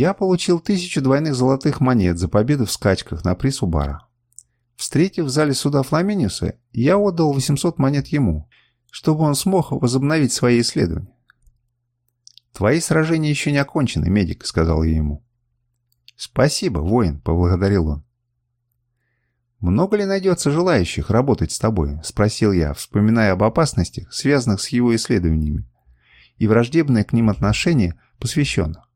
Я получил тысячу двойных золотых монет за победу в скачках на приз у бара. Встретив в зале суда Фламиниуса, я отдал 800 монет ему, чтобы он смог возобновить свои исследования. «Твои сражения еще не окончены, медик», — сказал я ему. «Спасибо, воин», — поблагодарил он. «Много ли найдется желающих работать с тобой?» — спросил я, вспоминая об опасностях, связанных с его исследованиями, и враждебное к ним отношение посвященных.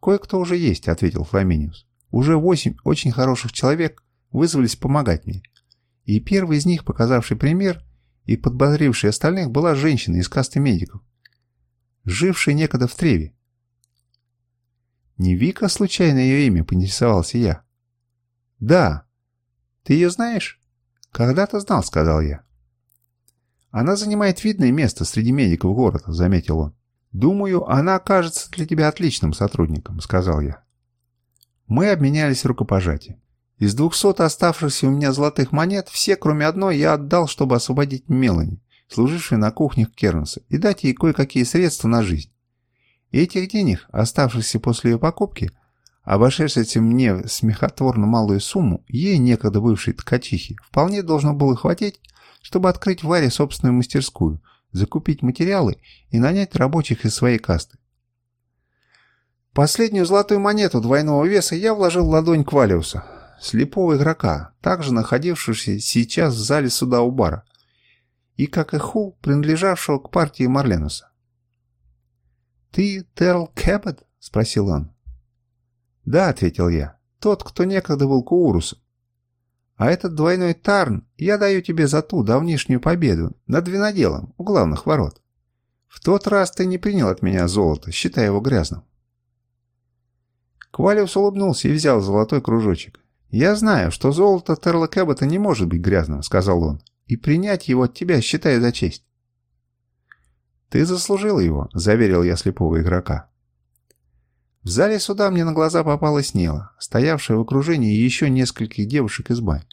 «Кое-кто уже есть», — ответил Фламиниус. «Уже восемь очень хороших человек вызвались помогать мне. И первый из них, показавший пример и подбодривший остальных, была женщина из касты медиков, жившая некогда в Треве. «Не Вика, случайно ее имя?» — поинтересовался я. «Да», ты ее знаешь?» «Когда-то знал», — сказал я. «Она занимает видное место среди медиков города», — заметил он. «Думаю, она окажется для тебя отличным сотрудником», — сказал я. Мы обменялись рукопожатием. Из двухсот оставшихся у меня золотых монет все, кроме одной, я отдал, чтобы освободить Мелани, служившей на кухнях Кернса, и дать ей кое-какие средства на жизнь. И этих денег, оставшихся после ее покупки, Обошедшийся мне смехотворно малую сумму, ей, некогда бывшей ткачихе, вполне должно было хватить, чтобы открыть Варе собственную мастерскую, закупить материалы и нанять рабочих из своей касты. Последнюю золотую монету двойного веса я вложил в ладонь Квалиуса, слепого игрока, также находившегося сейчас в зале суда у бара, и, как и Ху, принадлежавшего к партии Марленуса. «Ты Терл Кэббет?» — спросил он. «Да», — ответил я, — «тот, кто некогда был Куурусом. А этот двойной тарн я даю тебе за ту давнишнюю победу над виноделом у главных ворот. В тот раз ты не принял от меня золото, считая его грязным». Квалиус улыбнулся и взял золотой кружочек. «Я знаю, что золото Терла Кэббета не может быть грязным», — сказал он, «и принять его от тебя считаю за честь». «Ты заслужил его», — заверил я слепого игрока. В зале суда мне на глаза попалась Нела, стоявшая в окружении еще нескольких девушек из бань.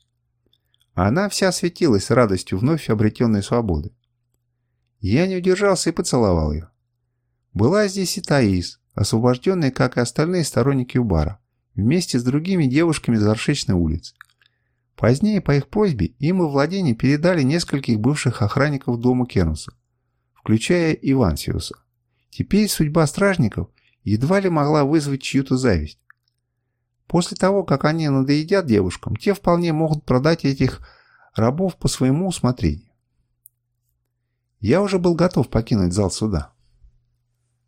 Она вся светилась радостью вновь обретенной свободы. Я не удержался и поцеловал ее. Была здесь и Таис, освобожденная, как и остальные сторонники Убара, вместе с другими девушками из Горшечной улицы. Позднее, по их просьбе, им и владение передали нескольких бывших охранников дома Кернуса, включая Ивансиуса. Теперь судьба стражников едва ли могла вызвать чью-то зависть. После того, как они надоедят девушкам, те вполне могут продать этих рабов по своему усмотрению. Я уже был готов покинуть зал суда.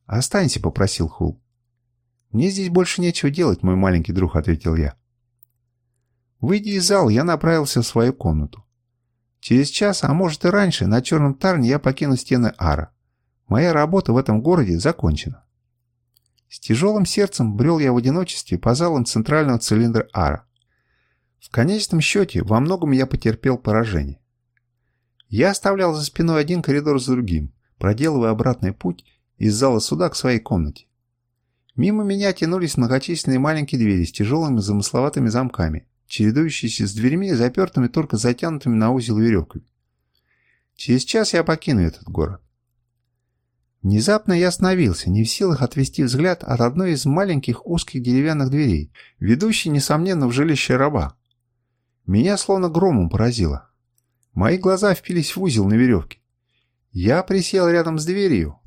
«Останься», — попросил Хул. «Мне здесь больше нечего делать, мой маленький друг», — ответил я. Выйдя из зала, я направился в свою комнату. Через час, а может и раньше, на черном тарне я покину стены Ара. Моя работа в этом городе закончена. С тяжелым сердцем брел я в одиночестве по залам центрального цилиндра Ара. В конечном счете, во многом я потерпел поражение. Я оставлял за спиной один коридор за другим, проделывая обратный путь из зала суда к своей комнате. Мимо меня тянулись многочисленные маленькие двери с тяжелыми замысловатыми замками, чередующиеся с дверьми, запертыми только затянутыми на узел веревками. Через час я покину этот город. Внезапно я остановился, не в силах отвести взгляд от одной из маленьких узких деревянных дверей, ведущей, несомненно, в жилище раба. Меня словно громом поразило. Мои глаза впились в узел на веревке. Я присел рядом с дверью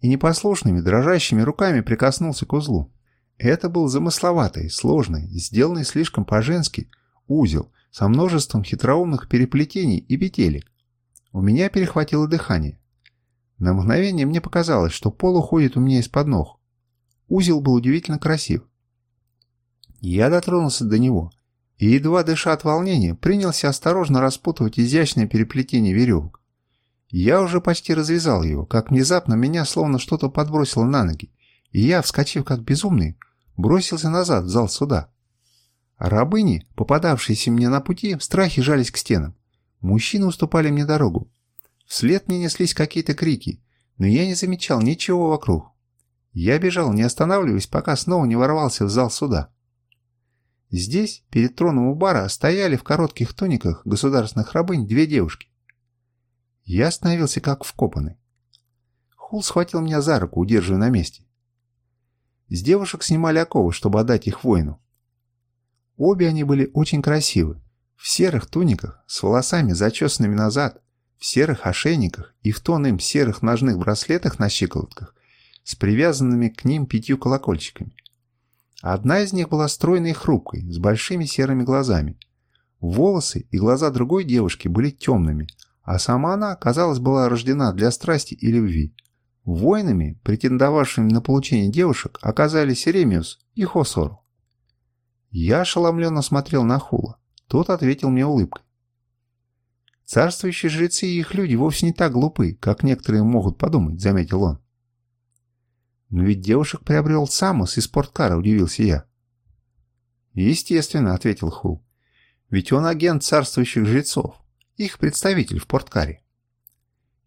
и непослушными, дрожащими руками прикоснулся к узлу. Это был замысловатый, сложный, сделанный слишком по-женски узел со множеством хитроумных переплетений и петелек. У меня перехватило дыхание. На мгновение мне показалось, что пол уходит у меня из-под ног. Узел был удивительно красив. Я дотронулся до него и, едва дыша от волнения, принялся осторожно распутывать изящное переплетение веревок. Я уже почти развязал его, как внезапно меня словно что-то подбросило на ноги, и я, вскочив как безумный, бросился назад в зал суда. Рабыни, попадавшиеся мне на пути, в страхе жались к стенам. Мужчины уступали мне дорогу. Вслед мне неслись какие-то крики, но я не замечал ничего вокруг. Я бежал, не останавливаясь, пока снова не ворвался в зал суда. Здесь, перед троном у бара, стояли в коротких туниках государственных рабынь две девушки. Я остановился как вкопанный. Хул схватил меня за руку, удерживая на месте. С девушек снимали оковы, чтобы отдать их воину. Обе они были очень красивы, в серых туниках, с волосами зачесанными назад, в серых ошейниках и в тон им серых ножных браслетах на щиколотках с привязанными к ним пятью колокольчиками. Одна из них была стройной и хрупкой, с большими серыми глазами. Волосы и глаза другой девушки были темными, а сама она, казалось, была рождена для страсти и любви. Воинами, претендовавшими на получение девушек, оказались Ремиус и Хосору. Я ошеломленно смотрел на Хула. Тот ответил мне улыбкой. «Царствующие жрецы и их люди вовсе не так глупы, как некоторые могут подумать», — заметил он. «Но ведь девушек приобрел Самус из спорткара», — удивился я. «Естественно», — ответил Хул. «Ведь он агент царствующих жрецов, их представитель в порткаре».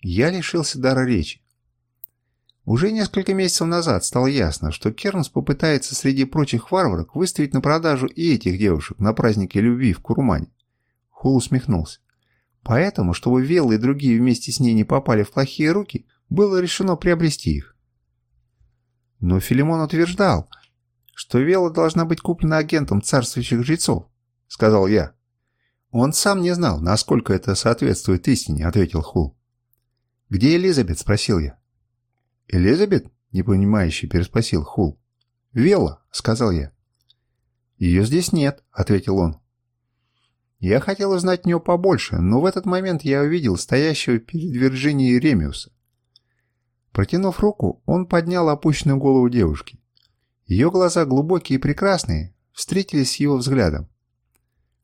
Я лишился дара речи. Уже несколько месяцев назад стало ясно, что Кернс попытается среди прочих варварок выставить на продажу и этих девушек на празднике любви в Курумане. Хул усмехнулся. Поэтому, чтобы Велла и другие вместе с ней не попали в плохие руки, было решено приобрести их. Но Филимон утверждал, что Вела должна быть куплена агентом царствующих жрецов, сказал я. Он сам не знал, насколько это соответствует истине, ответил Хул. Где Элизабет? спросил я. Элизабет? непонимающе переспросил Хул. Вела, сказал я. Ее здесь нет, ответил он. Я хотел узнать о нее побольше, но в этот момент я увидел стоящего перед Вирджинией Ремиуса. Протянув руку, он поднял опущенную голову девушки. Ее глаза глубокие и прекрасные встретились с его взглядом.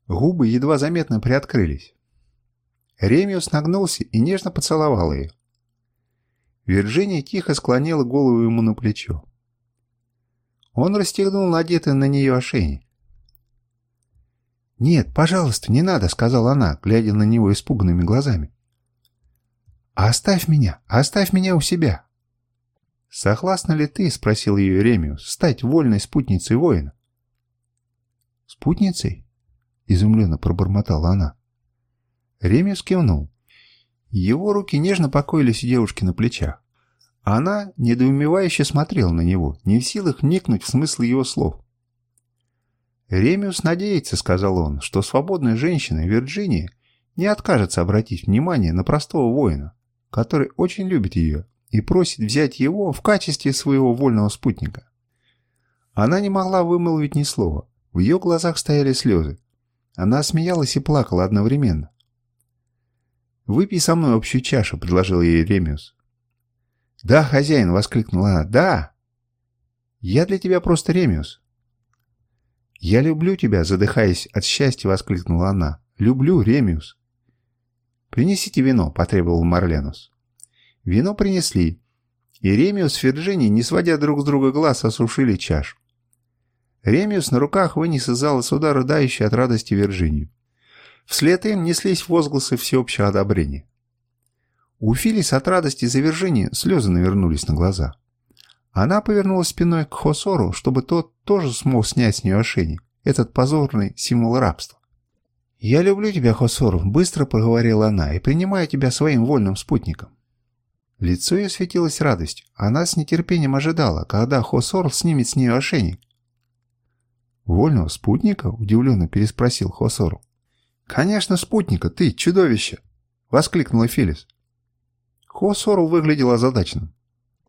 Губы едва заметно приоткрылись. Ремиус нагнулся и нежно поцеловал ее. Вирджиния тихо склонила голову ему на плечо. Он расстегнул надетый на нее ошейник. «Нет, пожалуйста, не надо», — сказала она, глядя на него испуганными глазами. «Оставь меня, оставь меня у себя». «Согласна ли ты, — спросил ее Ремиус, — стать вольной спутницей воина?» «Спутницей?» — изумленно пробормотала она. Ремиус кивнул. Его руки нежно покоились у девушки на плечах. Она недоумевающе смотрела на него, не в силах вникнуть в смысл его слов. «Ремиус надеется, — сказал он, — что свободная женщина Вирджиния не откажется обратить внимание на простого воина, который очень любит ее и просит взять его в качестве своего вольного спутника. Она не могла вымолвить ни слова. В ее глазах стояли слезы. Она смеялась и плакала одновременно. «Выпей со мной общую чашу», — предложил ей Ремиус. «Да, хозяин!» — воскликнула она. «Да!» «Я для тебя просто Ремиус. «Я люблю тебя!» — задыхаясь от счастья, воскликнула она. «Люблю, Ремиус!» «Принесите вино!» — потребовал Марленус. Вино принесли, и Ремиус с Вирджинией, не сводя друг с друга глаз, осушили чашу. Ремиус на руках вынес из зала суда рыдающий от радости Вирджинию. Вслед им неслись возгласы всеобщего одобрения. У Филис от радости за Вирджинию слезы навернулись на глаза. Она повернулась спиной к Хосору, чтобы тот тоже смог снять с нее ошейник, этот позорный символ рабства. «Я люблю тебя, Хосору», — быстро проговорила она, — «и принимаю тебя своим вольным спутником». Лицо ее светилось радостью. Она с нетерпением ожидала, когда Хосор снимет с нее ошейник. «Вольного спутника?» — удивленно переспросил Хосору. «Конечно, спутника, ты, чудовище!» — воскликнула Филис. Хосору выглядел озадаченным.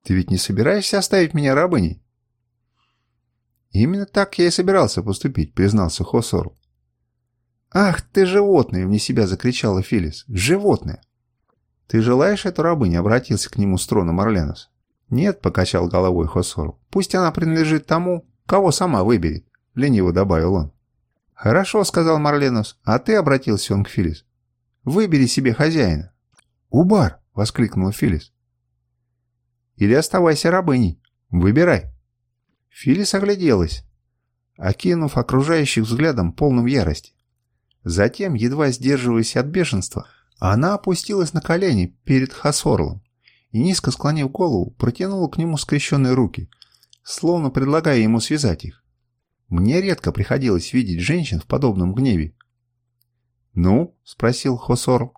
Ты ведь не собираешься оставить меня рабыней?» «Именно так я и собирался поступить», — признался Хосору. «Ах ты животное!» — вне себя закричала Филис. «Животное!» «Ты желаешь эту рабыню?» — обратился к нему с трона Марленос. «Нет», — покачал головой Хосору. «Пусть она принадлежит тому, кого сама выберет», — лениво добавил он. «Хорошо», — сказал Марленос, — «а ты обратился он к Филис. Выбери себе хозяина». «Убар!» — воскликнула Филис или оставайся рабыней. Выбирай». Филис огляделась, окинув окружающих взглядом полным ярости. Затем, едва сдерживаясь от бешенства, она опустилась на колени перед Хасорлом и, низко склонив голову, протянула к нему скрещенные руки, словно предлагая ему связать их. Мне редко приходилось видеть женщин в подобном гневе. «Ну?» — спросил Хосорл.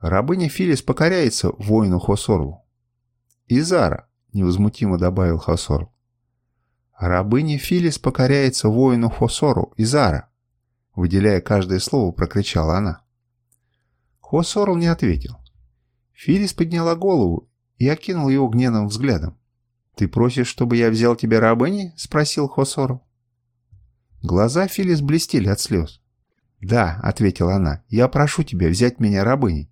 Рабыня Филис покоряется воину Хосорлу. «Изара», — невозмутимо добавил Хасор. «Рабыня Филис покоряется воину Хосору и Зара», выделяя каждое слово, прокричала она. Хосорл не ответил. Филис подняла голову и окинул его гневным взглядом. «Ты просишь, чтобы я взял тебя рабыней?» — спросил Хосорл. Глаза Филис блестели от слез. «Да», — ответила она, — «я прошу тебя взять меня рабыней».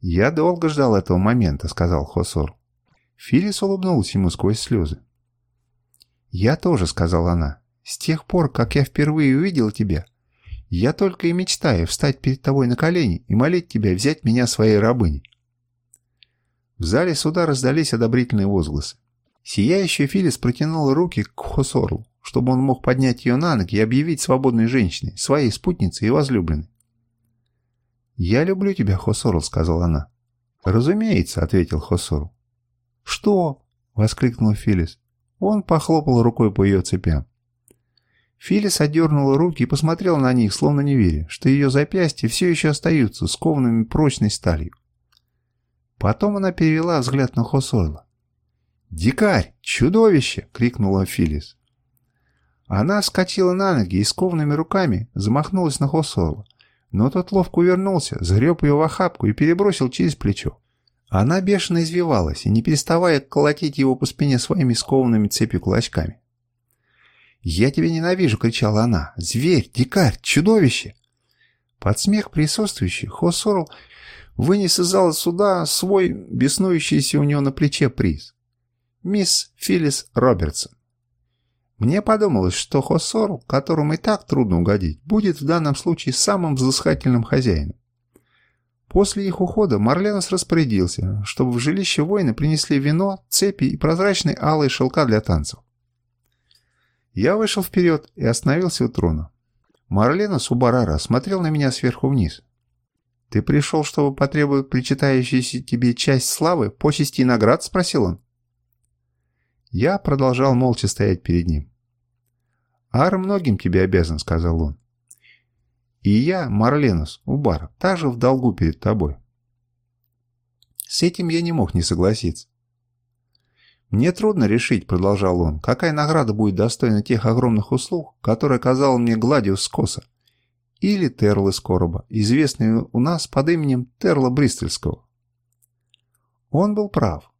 «Я долго ждал этого момента», — сказал Хосор. Филис улыбнулась ему сквозь слезы. «Я тоже», — сказала она. «С тех пор, как я впервые увидел тебя, я только и мечтаю встать перед тобой на колени и молить тебя взять меня своей рабыней». В зале суда раздались одобрительные возгласы. Сияющая Филис протянула руки к Хосорлу, чтобы он мог поднять ее на ноги и объявить свободной женщиной, своей спутницей и возлюбленной. «Я люблю тебя, Хосорл», — сказала она. «Разумеется», — ответил Хосорл. «Что?» — воскликнул Филис. Он похлопал рукой по ее цепям. Филис отдернула руки и посмотрела на них, словно не веря, что ее запястья все еще остаются скованными прочной сталью. Потом она перевела взгляд на Хосорла. «Дикарь! Чудовище!» — крикнула Филис. Она вскочила на ноги и скованными руками замахнулась на Хосорла, но тот ловко увернулся, сгреб ее в охапку и перебросил через плечо. Она бешено извивалась и, не переставая колотить его по спине своими скованными цепью кулачками. «Я тебя ненавижу!» — кричала она. «Зверь! Дикарь! Чудовище!» Под смех присутствующих Хосорл вынес из зала суда свой беснующийся у него на плече приз. Мисс Филлис Робертсон. Мне подумалось, что Хосор, которому и так трудно угодить, будет в данном случае самым взыскательным хозяином. После их ухода Марленос распорядился, чтобы в жилище воина принесли вино, цепи и прозрачные алые шелка для танцев. Я вышел вперед и остановился у трона. Марленос у Барара смотрел на меня сверху вниз. «Ты пришел, чтобы потребовать причитающейся тебе часть славы, почести и наград?» — спросил он. Я продолжал молча стоять перед ним. «Ар многим тебе обязан», — сказал он. «И я, Марленус, Убар, также в долгу перед тобой». С этим я не мог не согласиться. «Мне трудно решить», — продолжал он, — «какая награда будет достойна тех огромных услуг, которые оказал мне Гладиус Скоса, или Терл из Короба, известный у нас под именем Терла Бристольского». Он был прав.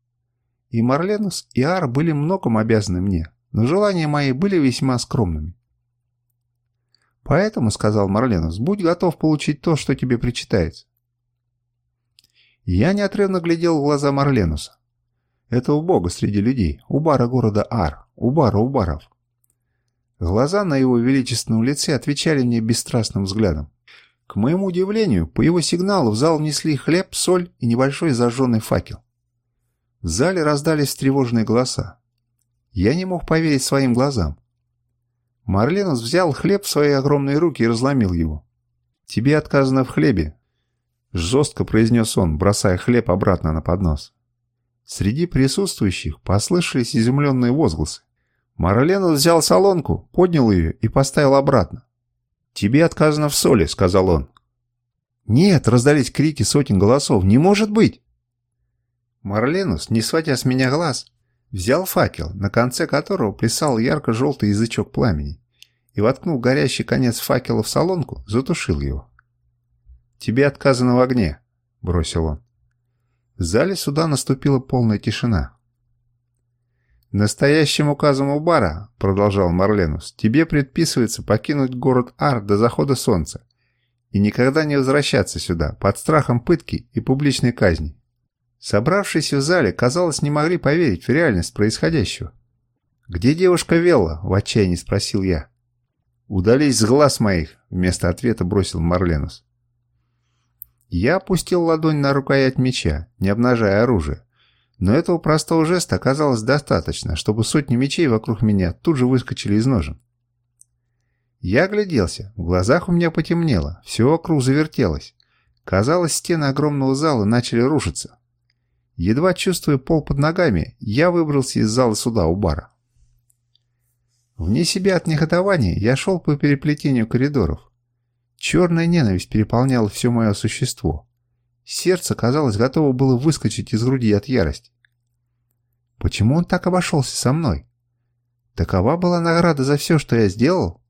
И Марленус, и Ар были многом обязаны мне, но желания мои были весьма скромными. «Поэтому, — сказал Марленус, — будь готов получить то, что тебе причитается». Я неотрывно глядел в глаза Марленуса. Это у бога среди людей, у бара города Ар, у бара Убаров. Глаза на его величественном лице отвечали мне бесстрастным взглядом. К моему удивлению, по его сигналу в зал внесли хлеб, соль и небольшой зажженный факел. В зале раздались встревоженные голоса. Я не мог поверить своим глазам. Марленус взял хлеб в свои огромные руки и разломил его. «Тебе отказано в хлебе», — жестко произнес он, бросая хлеб обратно на поднос. Среди присутствующих послышались изумленные возгласы. Марленус взял солонку, поднял ее и поставил обратно. «Тебе отказано в соли», — сказал он. «Нет!» — раздались крики сотен голосов. «Не может быть!» Марленус, не сводя с меня глаз, Взял факел, на конце которого плясал ярко-желтый язычок пламени, и, воткнув горящий конец факела в солонку, затушил его. «Тебе отказано в огне», — бросил он. В зале суда наступила полная тишина. «Настоящим указом у бара, продолжал Марленус, — «тебе предписывается покинуть город Ар до захода солнца и никогда не возвращаться сюда под страхом пытки и публичной казни. Собравшиеся в зале, казалось, не могли поверить в реальность происходящего. «Где девушка Велла?» – в отчаянии спросил я. «Удались с глаз моих», – вместо ответа бросил Марленус. Я опустил ладонь на рукоять меча, не обнажая оружие. Но этого простого жеста оказалось достаточно, чтобы сотни мечей вокруг меня тут же выскочили из ножен. Я огляделся, в глазах у меня потемнело, все вокруг завертелось. Казалось, стены огромного зала начали рушиться. Едва чувствуя пол под ногами, я выбрался из зала суда у бара. Вне себя от негодования я шел по переплетению коридоров. Черная ненависть переполняла все мое существо. Сердце, казалось, готово было выскочить из груди от ярости. Почему он так обошелся со мной? Такова была награда за все, что я сделал?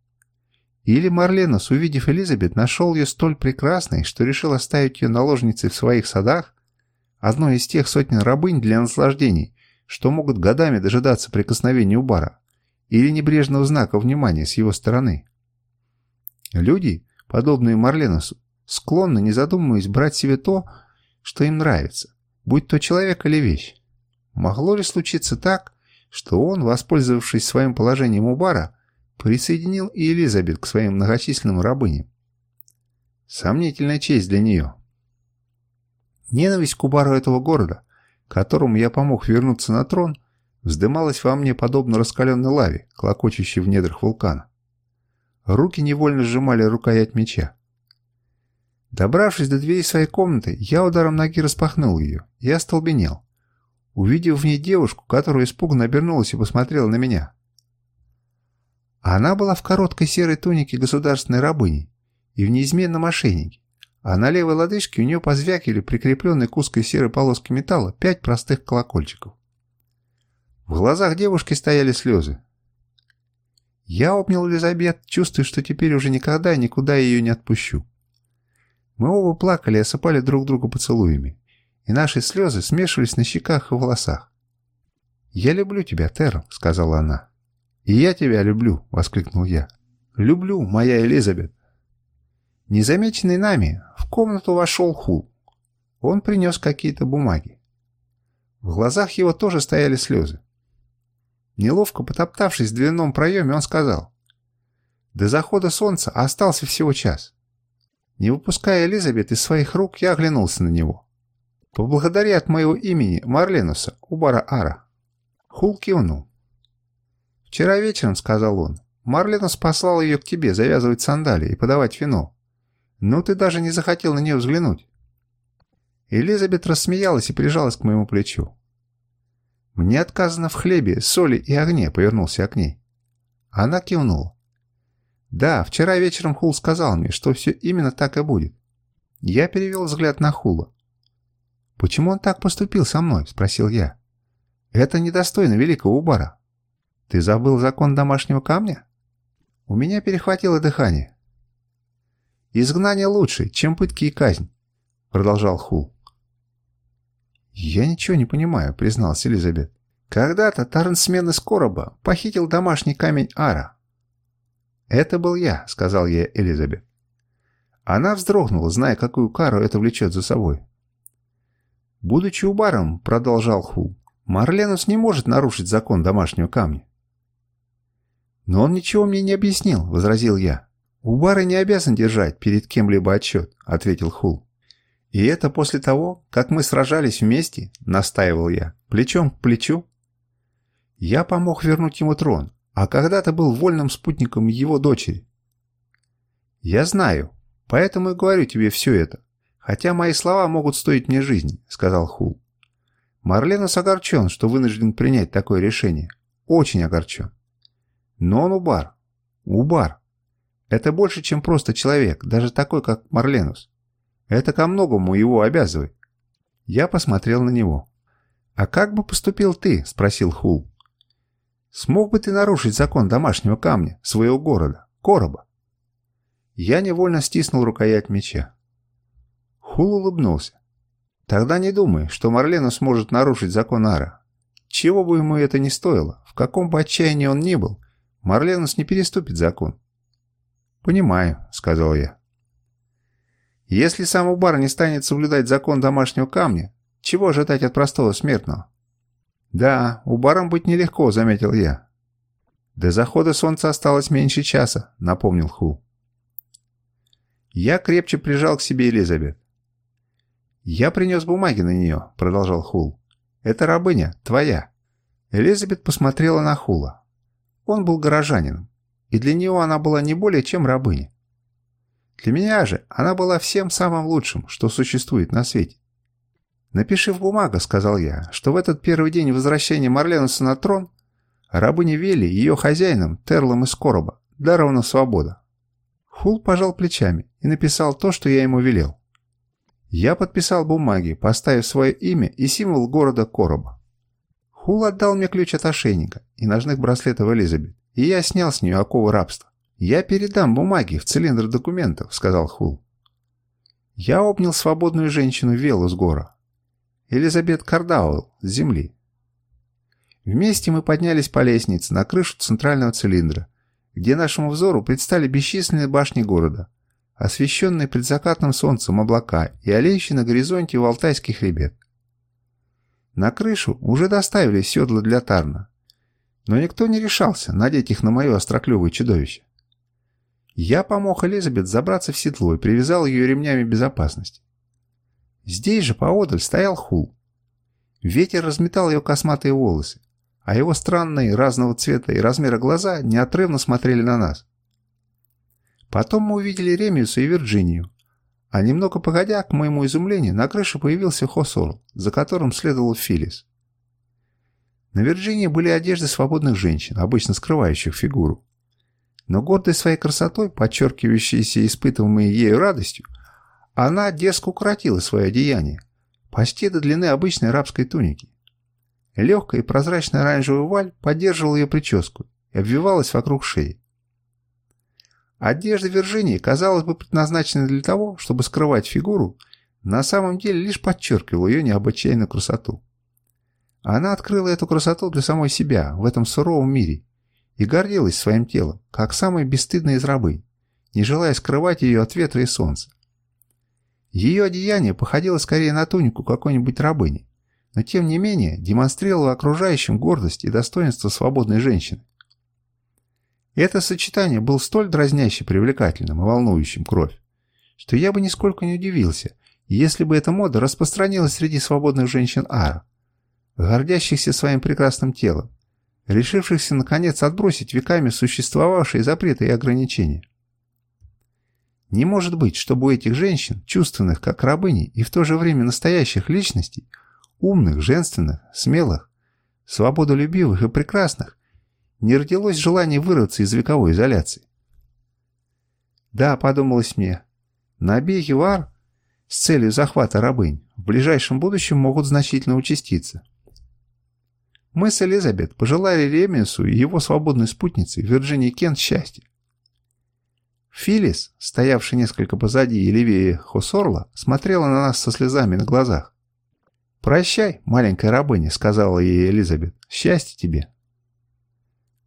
Или Марленос, увидев Элизабет, нашел ее столь прекрасной, что решил оставить ее наложницей в своих садах, одной из тех сотен рабынь для наслаждений, что могут годами дожидаться прикосновения у бара, или небрежного знака внимания с его стороны. Люди, подобные Марленосу, склонны, не задумываясь, брать себе то, что им нравится, будь то человек или вещь. Могло ли случиться так, что он, воспользовавшись своим положением у бара, присоединил и Элизабет к своим многочисленным рабыням? Сомнительная честь для нее. Ненависть к убару этого города, которому я помог вернуться на трон, вздымалась во мне подобно раскаленной лаве, клокочущей в недрах вулкана. Руки невольно сжимали рукоять меча. Добравшись до двери своей комнаты, я ударом ноги распахнул ее и остолбенел, увидев в ней девушку, которая испуганно обернулась и посмотрела на меня. Она была в короткой серой тунике государственной рабыни и в неизменном ошейнике, а на левой лодыжке у нее позвякили прикрепленные к узкой серой полоске металла пять простых колокольчиков. В глазах девушки стояли слезы. Я обнял Элизабет, чувствуя, что теперь уже никогда и никуда ее не отпущу. Мы оба плакали и осыпали друг друга поцелуями, и наши слезы смешивались на щеках и волосах. «Я люблю тебя, Террел», — сказала она. «И я тебя люблю», — воскликнул я. «Люблю, моя Элизабет». Незамеченный нами, в комнату вошел Хул. Он принес какие-то бумаги. В глазах его тоже стояли слезы. Неловко потоптавшись в дверном проеме, он сказал. До захода солнца остался всего час. Не выпуская Элизабет из своих рук, я оглянулся на него. «Поблагодари от моего имени Марленуса, Убара Ара». Хул кивнул. «Вчера вечером», — сказал он, — «Марленус послал ее к тебе завязывать сандалии и подавать вино. Но ты даже не захотел на нее взглянуть». Элизабет рассмеялась и прижалась к моему плечу. «Мне отказано в хлебе, соли и огне», — повернулся я к ней. Она кивнула. «Да, вчера вечером Хул сказал мне, что все именно так и будет». Я перевел взгляд на Хула. «Почему он так поступил со мной?» — спросил я. «Это недостойно великого Убара». «Ты забыл закон домашнего камня?» У меня перехватило дыхание. «Изгнание лучше, чем пытки и казнь», — продолжал Хул. «Я ничего не понимаю», — призналась Элизабет. «Когда-то Тарнсмен из короба похитил домашний камень Ара». «Это был я», — сказал ей Элизабет. Она вздрогнула, зная, какую кару это влечет за собой. «Будучи убаром», — продолжал Хул, — «Марленус не может нарушить закон домашнего камня». «Но он ничего мне не объяснил», — возразил я. «Убары не обязан держать перед кем-либо отчет», — ответил Хул. «И это после того, как мы сражались вместе», — настаивал я, — «плечом к плечу». Я помог вернуть ему трон, а когда-то был вольным спутником его дочери. «Я знаю, поэтому и говорю тебе все это, хотя мои слова могут стоить мне жизни», — сказал Хул. Марленос огорчен, что вынужден принять такое решение. Очень огорчен. Но он убар. Убар. Это больше, чем просто человек, даже такой, как Марленус. Это ко многому его обязывает. Я посмотрел на него. «А как бы поступил ты?» – спросил Хул. «Смог бы ты нарушить закон домашнего камня, своего города, короба?» Я невольно стиснул рукоять меча. Хул улыбнулся. «Тогда не думай, что Марлену сможет нарушить закон Ара. Чего бы ему это ни стоило, в каком бы отчаянии он ни был, Марленус не переступит закон». «Понимаю», — сказал я. Если сам Убар не станет соблюдать закон домашнего камня, чего ожидать от простого смертного? Да, Убаром быть нелегко, заметил я. До захода солнца осталось меньше часа, напомнил Ху. Я крепче прижал к себе Элизабет. «Я принес бумаги на нее», — продолжал Хул. «Это рабыня, твоя». Элизабет посмотрела на Хула. Он был горожанином, и для него она была не более чем рабыня. Для меня же она была всем самым лучшим, что существует на свете. «Напиши в бумагу», — сказал я, — «что в этот первый день возвращения Марленуса на трон рабыня Вели ее хозяином, Терлом из короба, дарована свобода». Хул пожал плечами и написал то, что я ему велел. Я подписал бумаги, поставив свое имя и символ города Короба. Хул отдал мне ключ от ошейника, и ножных браслетов Элизабет, и я снял с нее оковы рабства. «Я передам бумаги в цилиндр документов», — сказал Хул. Я обнял свободную женщину Велу с гора. Элизабет Кардауэлл с земли. Вместе мы поднялись по лестнице на крышу центрального цилиндра, где нашему взору предстали бесчисленные башни города, освещенные предзакатным солнцем облака и олеющие на горизонте у Алтайский хребет. На крышу уже доставили седла для Тарна, но никто не решался надеть их на мое остроклювое чудовище. Я помог Элизабет забраться в седло и привязал ее ремнями безопасности. Здесь же поодаль стоял Хул. Ветер разметал ее косматые волосы, а его странные разного цвета и размера глаза неотрывно смотрели на нас. Потом мы увидели Ремиуса и Вирджинию, а немного погодя, к моему изумлению, на крыше появился Хосорл, за которым следовал Филис. На Вирджинии были одежды свободных женщин, обычно скрывающих фигуру. Но гордой своей красотой, подчеркивающейся испытываемой ею радостью, она дерзко укоротила свое одеяние, почти до длины обычной арабской туники. Легкая и прозрачная оранжевая вуаль поддерживала ее прическу и обвивалась вокруг шеи. Одежда Виржинии казалось бы предназначена для того, чтобы скрывать фигуру, на самом деле лишь подчеркивала ее необычайную красоту. Она открыла эту красоту для самой себя в этом суровом мире и гордилась своим телом, как самая бесстыдная из рабынь, не желая скрывать ее от ветра и солнца. Ее одеяние походило скорее на тунику какой-нибудь рабыни, но тем не менее демонстрировало окружающим гордость и достоинство свободной женщины. Это сочетание было столь дразняще привлекательным и волнующим кровь, что я бы нисколько не удивился, если бы эта мода распространилась среди свободных женщин Ара, гордящихся своим прекрасным телом, решившихся наконец отбросить веками существовавшие запреты и ограничения. Не может быть, чтобы у этих женщин, чувственных как рабыни и в то же время настоящих личностей, умных, женственных, смелых, свободолюбивых и прекрасных, не родилось желание вырваться из вековой изоляции. Да, подумалось мне, набеги вар с целью захвата рабынь в ближайшем будущем могут значительно участиться. Мы с Элизабет пожелали Ремиусу и его свободной спутнице Вирджинии Кент счастья. Филис, стоявший несколько позади и левее Хосорла, смотрела на нас со слезами на глазах. «Прощай, маленькая рабыня», — сказала ей Элизабет. «Счастья тебе».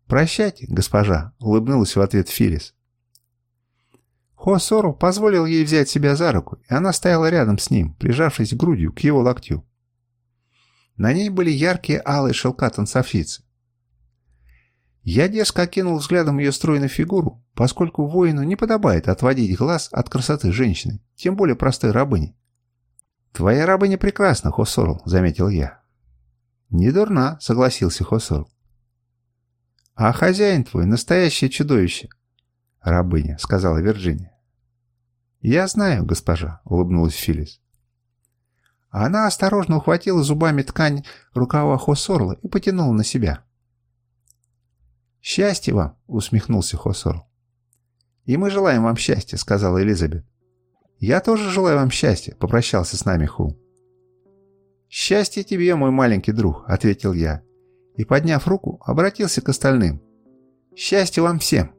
«Прощайте, госпожа», — улыбнулась в ответ Филис. Хосору позволил ей взять себя за руку, и она стояла рядом с ним, прижавшись грудью к его локтю. На ней были яркие алые шелка танцовщицы. Я дерзко окинул взглядом ее стройную фигуру, поскольку воину не подобает отводить глаз от красоты женщины, тем более простой рабыни. «Твоя рабыня прекрасна, Хосорл», — заметил я. «Не дурна», — согласился Хосорл. «А хозяин твой — настоящее чудовище!» «Рабыня», — сказала Вирджиния. «Я знаю, госпожа», — улыбнулась Филис. Она осторожно ухватила зубами ткань рукава Хосорла и потянула на себя. «Счастья вам!» — усмехнулся Хосорл. «И мы желаем вам счастья», — сказала Элизабет. «Я тоже желаю вам счастья», — попрощался с нами Хул. «Счастье тебе, мой маленький друг», — ответил я, и, подняв руку, обратился к остальным. «Счастья вам всем!»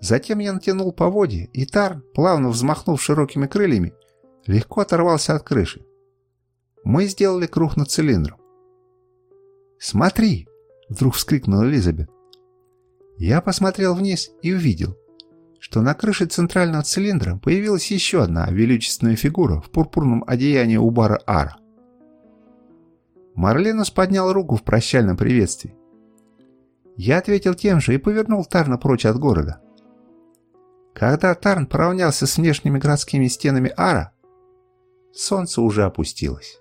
Затем я натянул поводья, и Тар, плавно взмахнув широкими крыльями, легко оторвался от крыши. Мы сделали круг над цилиндром. «Смотри!» — вдруг вскрикнула Элизабет. Я посмотрел вниз и увидел, что на крыше центрального цилиндра появилась еще одна величественная фигура в пурпурном одеянии у бара Ара. Марленус поднял руку в прощальном приветствии. Я ответил тем же и повернул Тарна прочь от города. Когда Тарн поравнялся с внешними городскими стенами Ара, солнце уже опустилось.